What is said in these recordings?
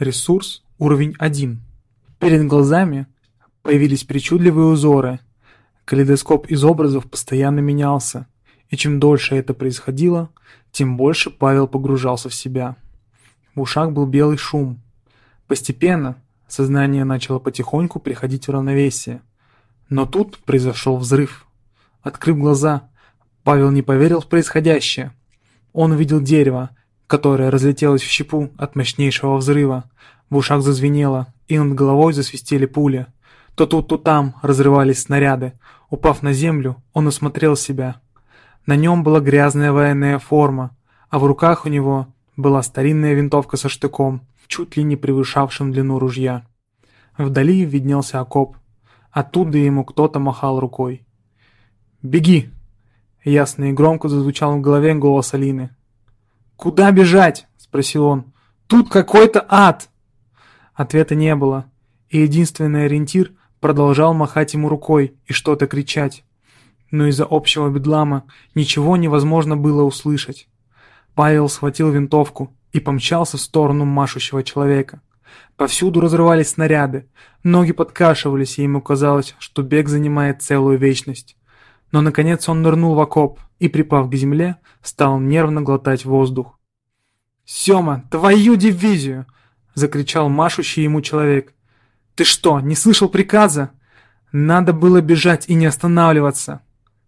Ресурс уровень 1. Перед глазами появились причудливые узоры. Калейдоскоп из образов постоянно менялся, и чем дольше это происходило, тем больше Павел погружался в себя. В ушах был белый шум. Постепенно сознание начало потихоньку приходить в равновесие. Но тут произошел взрыв. Открыв глаза, Павел не поверил в происходящее. Он увидел дерево, которое разлетелось в щепу от мощнейшего взрыва. В ушах зазвенело, и над головой засвистели пули. То тут, то там разрывались снаряды. Упав на землю, он осмотрел себя. На нем была грязная военная форма, а в руках у него была старинная винтовка со штыком, чуть ли не превышавшим длину ружья. Вдали виднелся окоп. Оттуда ему кто-то махал рукой. «Беги!» Ясно и громко зазвучал в голове голос Алины. «Куда бежать?» – спросил он. «Тут какой-то ад!» Ответа не было, и единственный ориентир продолжал махать ему рукой и что-то кричать. Но из-за общего бедлама ничего невозможно было услышать. Павел схватил винтовку и помчался в сторону машущего человека. Повсюду разрывались снаряды, ноги подкашивались, и ему казалось, что бег занимает целую вечность. Но, наконец, он нырнул в окоп и, припав к земле, стал нервно глотать воздух. «Сема, твою дивизию!» — закричал машущий ему человек. «Ты что, не слышал приказа? Надо было бежать и не останавливаться!»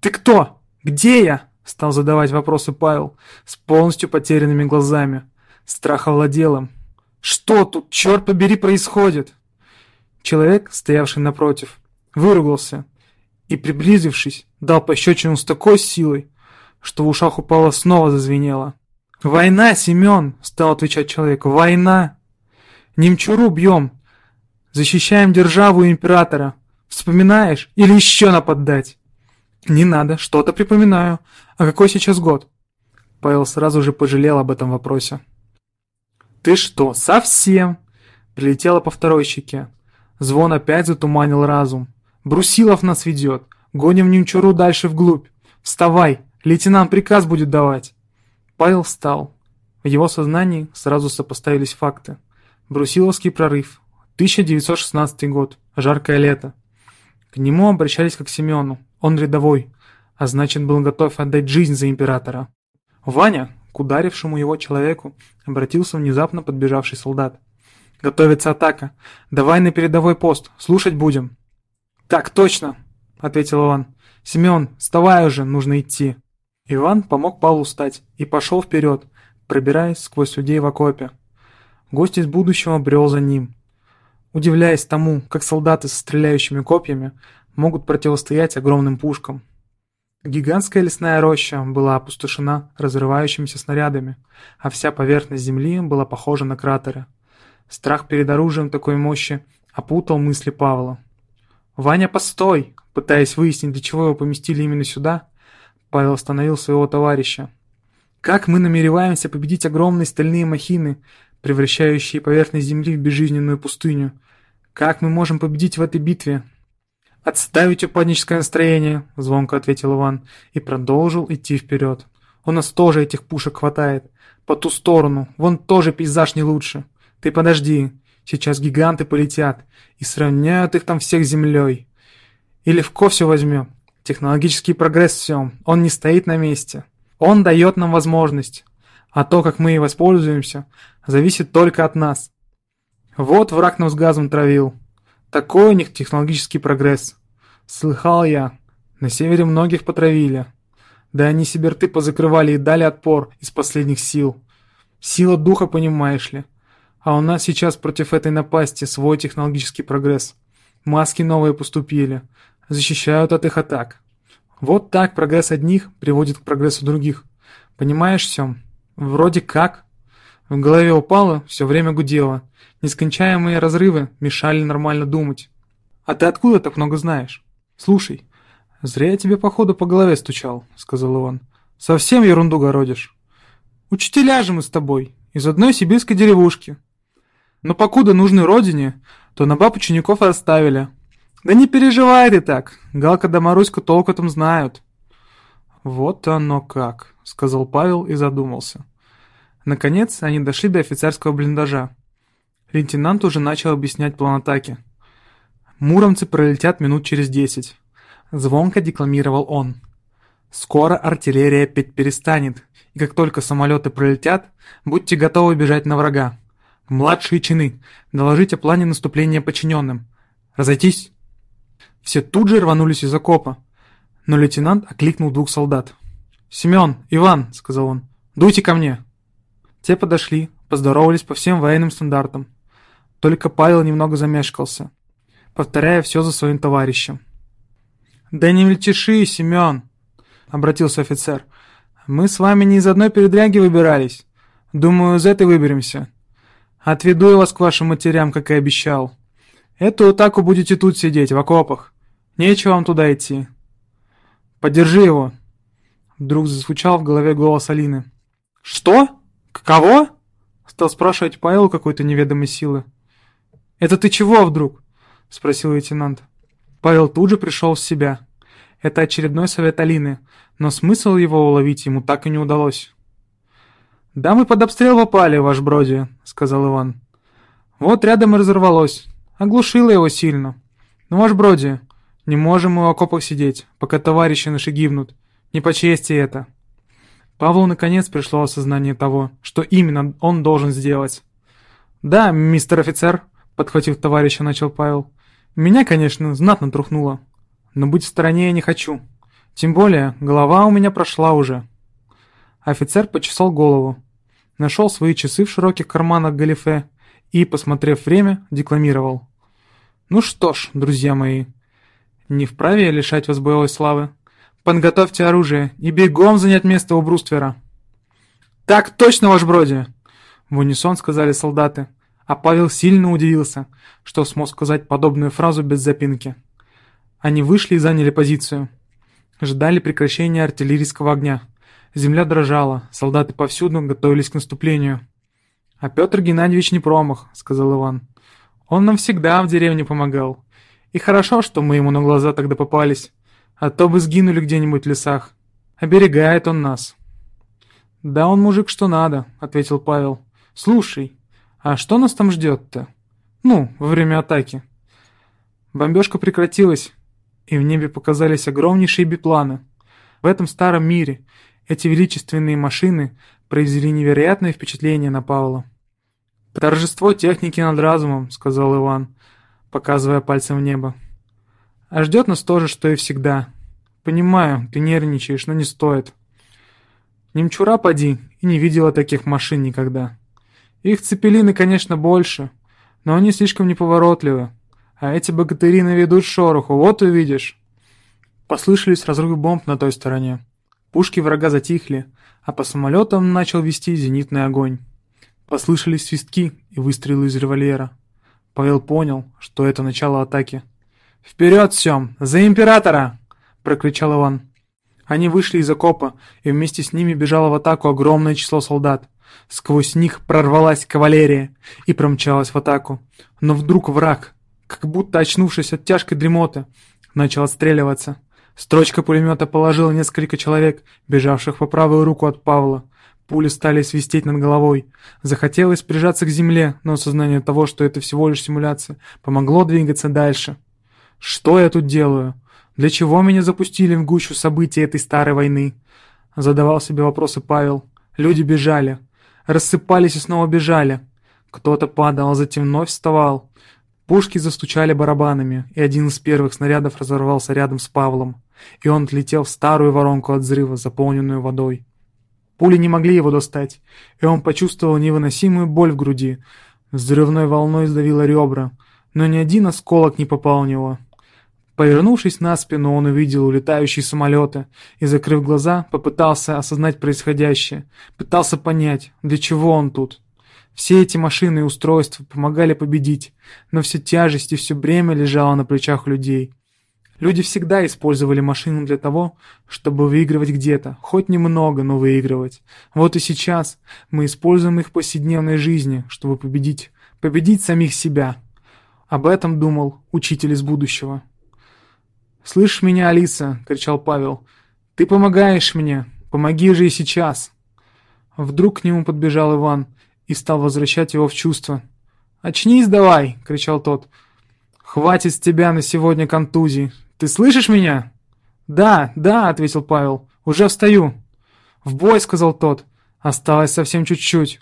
«Ты кто? Где я?» — стал задавать вопросы Павел с полностью потерянными глазами. Страх овладел им. «Что тут, черт побери, происходит?» Человек, стоявший напротив, выругался и, приблизившись, дал пощечину с такой силой, что в ушах упало снова зазвенело. «Война, Семен!» — стал отвечать человек. «Война! Немчуру бьем! Защищаем державу императора! Вспоминаешь? Или еще нападать?» «Не надо, что-то припоминаю. А какой сейчас год?» Павел сразу же пожалел об этом вопросе. «Ты что, совсем?» Прилетело по второй щеке. Звон опять затуманил разум. «Брусилов нас ведет. Гоним Немчуру дальше вглубь. Вставай, лейтенант приказ будет давать». Павел встал. В его сознании сразу сопоставились факты. Брусиловский прорыв. 1916 год. Жаркое лето. К нему обращались как к Семену. Он рядовой, а значит был готов отдать жизнь за императора. Ваня, к ударившему его человеку, обратился внезапно подбежавший солдат. «Готовится атака. Давай на передовой пост. Слушать будем». «Так точно», — ответил Иван. «Семен, вставай уже, нужно идти». Иван помог Павлу встать и пошел вперед, пробираясь сквозь людей в окопе. Гость из будущего брел за ним. Удивляясь тому, как солдаты со стреляющими копьями могут противостоять огромным пушкам. Гигантская лесная роща была опустошена разрывающимися снарядами, а вся поверхность земли была похожа на кратеры. Страх перед оружием такой мощи опутал мысли Павла. «Ваня, постой!» Пытаясь выяснить, для чего его поместили именно сюда, Павел остановил своего товарища. «Как мы намереваемся победить огромные стальные махины, превращающие поверхность Земли в безжизненную пустыню? Как мы можем победить в этой битве?» «Отставить упадническое настроение», — звонко ответил Иван и продолжил идти вперед. «У нас тоже этих пушек хватает. По ту сторону. Вон тоже пейзаж не лучше. Ты подожди. Сейчас гиганты полетят и сравняют их там всех землей. И легко все возьмем. Технологический прогресс все. Он не стоит на месте. Он дает нам возможность. А то, как мы и воспользуемся, зависит только от нас. Вот враг нас газом травил. Такой у них технологический прогресс. Слыхал я, на севере многих потравили. Да они себе рты позакрывали и дали отпор из последних сил. Сила духа, понимаешь ли. А у нас сейчас против этой напасти свой технологический прогресс. Маски новые поступили. Защищают от их атак. Вот так прогресс одних приводит к прогрессу других. Понимаешь, все? Вроде как. В голове упало, все время гудело. Нескончаемые разрывы мешали нормально думать. А ты откуда так много знаешь? Слушай, зря я тебе походу по голове стучал, сказал Иван. Совсем ерунду городишь. Учителя же мы с тобой, из одной сибирской деревушки. Но покуда нужны родине, то на баб учеников и оставили. Да не переживай ты так, Галка да Маруська толк этом знают. Вот оно как, сказал Павел и задумался. Наконец они дошли до офицерского блиндажа. Лейтенант уже начал объяснять план атаки. Муромцы пролетят минут через десять. Звонко декламировал он. Скоро артиллерия петь перестанет, и как только самолеты пролетят, будьте готовы бежать на врага. Младшие чины, доложить о плане наступления подчиненным. Разойтись. Все тут же рванулись из окопа, но лейтенант окликнул двух солдат. «Семен, Иван», — сказал он, — «дуйте ко мне». Те подошли, поздоровались по всем военным стандартам. Только Павел немного замешкался, повторяя все за своим товарищем. «Да не мельтеши, Семен!» — обратился офицер. «Мы с вами не из одной передряги выбирались. Думаю, из этой выберемся. Отведу я вас к вашим матерям, как и обещал. Эту атаку будете тут сидеть, в окопах. Нечего вам туда идти. Подержи его!» Вдруг зазвучал в голове голос Алины. «Что? Кого?» Стал спрашивать Павел какой-то неведомой силы. «Это ты чего вдруг?» Спросил лейтенант. Павел тут же пришел в себя. Это очередной совет Алины, но смысл его уловить ему так и не удалось. «Да мы под обстрел попали, ваш броди», — сказал Иван. «Вот рядом и разорвалось. Оглушило его сильно. Ну, ваш броди, не можем мы в окопах сидеть, пока товарищи наши гибнут. Не по чести это». Павлу наконец пришло осознание того, что именно он должен сделать. «Да, мистер офицер», — подхватив товарища, начал Павел. «Меня, конечно, знатно трухнуло но быть в стороне я не хочу. Тем более, голова у меня прошла уже. Офицер почесал голову, нашел свои часы в широких карманах галифе и, посмотрев время, декламировал. «Ну что ж, друзья мои, не вправе я лишать вас боевой славы. Подготовьте оружие и бегом занять место у бруствера». «Так точно, ваш броди!» В унисон сказали солдаты, а Павел сильно удивился, что смог сказать подобную фразу без запинки. Они вышли и заняли позицию. Ждали прекращения артиллерийского огня. Земля дрожала, солдаты повсюду готовились к наступлению. «А Петр Геннадьевич не промах», — сказал Иван. «Он нам всегда в деревне помогал. И хорошо, что мы ему на глаза тогда попались, а то бы сгинули где-нибудь в лесах. Оберегает он нас». «Да он мужик что надо», — ответил Павел. «Слушай, а что нас там ждет-то? Ну, во время атаки». Бомбежка прекратилась, и в небе показались огромнейшие бипланы. В этом старом мире эти величественные машины произвели невероятное впечатление на Павла. «Торжество техники над разумом», — сказал Иван, показывая пальцем в небо. «А ждет нас то же, что и всегда. Понимаю, ты нервничаешь, но не стоит. Немчура поди и не видела таких машин никогда. Их цепелины, конечно, больше, но они слишком неповоротливы. А эти богатыри наведут шороху, вот увидишь. Послышались разрывы бомб на той стороне. Пушки врага затихли, а по самолетам начал вести зенитный огонь. Послышались свистки и выстрелы из револьвера. Павел понял, что это начало атаки. «Вперед, Сем! За императора!» — прокричал Иван. Они вышли из окопа, и вместе с ними бежало в атаку огромное число солдат. Сквозь них прорвалась кавалерия и промчалась в атаку. Но вдруг враг, как будто очнувшись от тяжкой дремоты, начал отстреливаться. Строчка пулемета положила несколько человек, бежавших по правую руку от Павла. Пули стали свистеть над головой. Захотелось прижаться к земле, но осознание того, что это всего лишь симуляция, помогло двигаться дальше. «Что я тут делаю? Для чего меня запустили в гущу событий этой старой войны?» Задавал себе вопросы Павел. Люди бежали. Рассыпались и снова бежали. Кто-то падал, а затем вновь вставал. Пушки застучали барабанами, и один из первых снарядов разорвался рядом с Павлом, и он отлетел в старую воронку от взрыва, заполненную водой. Пули не могли его достать, и он почувствовал невыносимую боль в груди. Взрывной волной сдавило ребра, но ни один осколок не попал в него. Повернувшись на спину, он увидел улетающие самолеты и, закрыв глаза, попытался осознать происходящее, пытался понять, для чего он тут. Все эти машины и устройства помогали победить, но вся тяжесть и все бремя лежало на плечах людей. Люди всегда использовали машину для того, чтобы выигрывать где-то, хоть немного, но выигрывать. Вот и сейчас мы используем их в повседневной жизни, чтобы победить, победить самих себя. Об этом думал учитель из будущего. «Слышишь меня, Алиса?» — кричал Павел. «Ты помогаешь мне, помоги же и сейчас!» Вдруг к нему подбежал Иван — и стал возвращать его в чувство. «Очнись давай!» — кричал тот. «Хватит с тебя на сегодня контузии. Ты слышишь меня?» «Да, да», — ответил Павел. «Уже встаю». «В бой!» — сказал тот. «Осталось совсем чуть-чуть».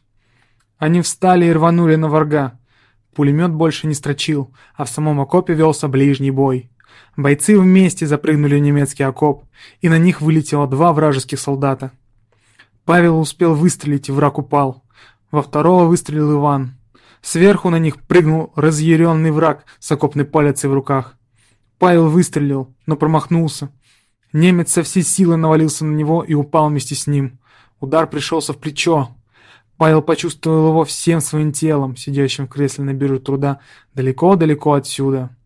Они встали и рванули на врага. Пулемет больше не строчил, а в самом окопе велся ближний бой. Бойцы вместе запрыгнули в немецкий окоп, и на них вылетело два вражеских солдата. Павел успел выстрелить, и враг упал. Во второго выстрелил Иван. Сверху на них прыгнул разъяренный враг с окопной палицей в руках. Павел выстрелил, но промахнулся. Немец со всей силы навалился на него и упал вместе с ним. Удар пришелся в плечо. Павел почувствовал его всем своим телом, сидящим в кресле на бирже труда, далеко-далеко отсюда.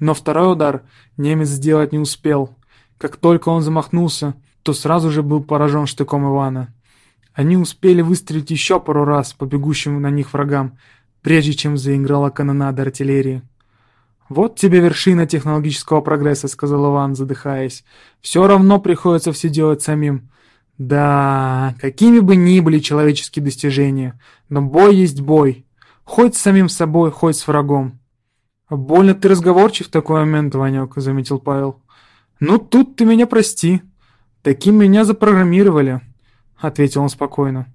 Но второй удар немец сделать не успел. Как только он замахнулся, то сразу же был поражен штыком Ивана. Они успели выстрелить еще пару раз по бегущим на них врагам, прежде чем заиграла канонада артиллерии. «Вот тебе вершина технологического прогресса», — сказал Иван, задыхаясь. «Все равно приходится все делать самим. Да, какими бы ни были человеческие достижения, но бой есть бой. Хоть с самим собой, хоть с врагом. «Больно ты разговорчив в такой момент, Ванек», — заметил Павел. «Ну, тут ты меня прости. Таким меня запрограммировали», — ответил он спокойно.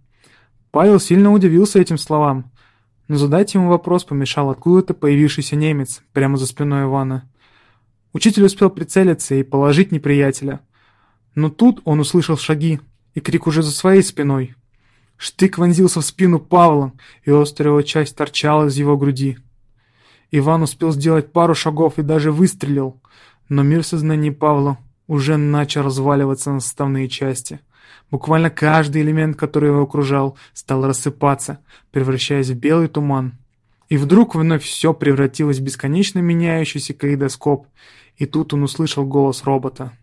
Павел сильно удивился этим словам, но задать ему вопрос помешал откуда-то появившийся немец прямо за спиной Ивана. Учитель успел прицелиться и положить неприятеля. Но тут он услышал шаги и крик уже за своей спиной. Штык вонзился в спину Павла, и острая часть торчала из его груди. Иван успел сделать пару шагов и даже выстрелил, но мир сознания Павла уже начал разваливаться на составные части. Буквально каждый элемент, который его окружал, стал рассыпаться, превращаясь в белый туман. И вдруг вновь все превратилось в бесконечно меняющийся калейдоскоп, и тут он услышал голос робота.